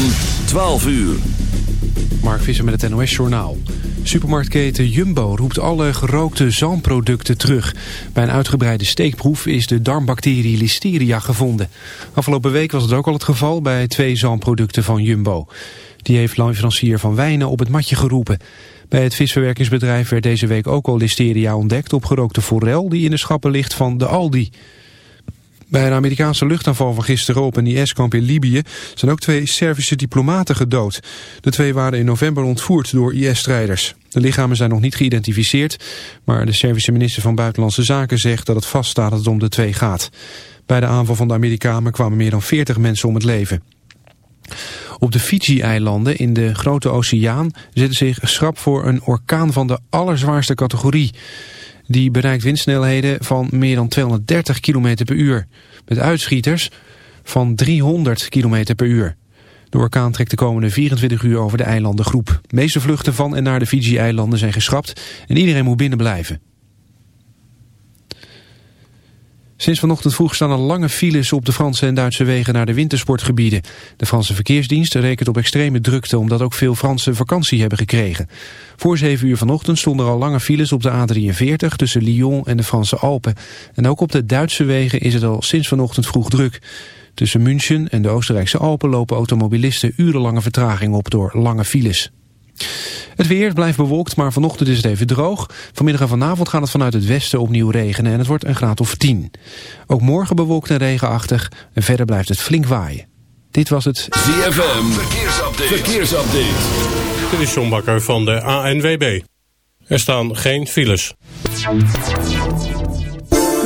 van 12 uur. Mark Visser met het NOS Journaal. Supermarktketen Jumbo roept alle gerookte zalmproducten terug. Bij een uitgebreide steekproef is de darmbacterie Listeria gevonden. Afgelopen week was het ook al het geval bij twee zalmproducten van Jumbo. Die heeft leverancier van wijnen op het matje geroepen. Bij het visverwerkingsbedrijf werd deze week ook al Listeria ontdekt op gerookte forel die in de schappen ligt van de Aldi. Bij een Amerikaanse luchtaanval van gisteren op een IS-kamp in Libië zijn ook twee Servische diplomaten gedood. De twee waren in november ontvoerd door IS-strijders. De lichamen zijn nog niet geïdentificeerd, maar de Servische minister van Buitenlandse Zaken zegt dat het vaststaat dat het om de twee gaat. Bij de aanval van de Amerikanen kwamen meer dan 40 mensen om het leven. Op de Fiji-eilanden in de Grote Oceaan zitten zich schrap voor een orkaan van de allerzwaarste categorie. Die bereikt windsnelheden van meer dan 230 km per uur. Met uitschieters van 300 km per uur. De orkaan trekt de komende 24 uur over de eilandengroep. De meeste vluchten van en naar de Fiji-eilanden zijn geschrapt en iedereen moet binnen blijven. Sinds vanochtend vroeg staan er lange files op de Franse en Duitse wegen naar de wintersportgebieden. De Franse verkeersdienst rekent op extreme drukte omdat ook veel Fransen vakantie hebben gekregen. Voor 7 uur vanochtend stonden er al lange files op de A43 tussen Lyon en de Franse Alpen. En ook op de Duitse wegen is het al sinds vanochtend vroeg druk. Tussen München en de Oostenrijkse Alpen lopen automobilisten urenlange vertraging op door lange files. Het weer blijft bewolkt, maar vanochtend is het even droog. Vanmiddag en vanavond gaat het vanuit het westen opnieuw regenen en het wordt een graad of 10. Ook morgen bewolkt en regenachtig en verder blijft het flink waaien. Dit was het ZFM Verkeersupdate. Verkeersupdate. Dit is John Bakker van de ANWB. Er staan geen files.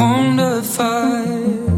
wonderful.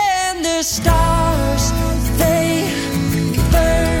the stars, they burn.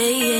say it.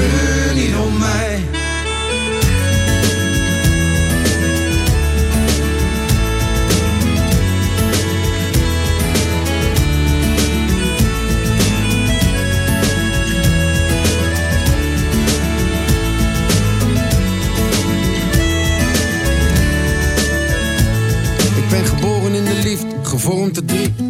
Treur niet om mij. Ik ben geboren in de liefde, gevormd te drie.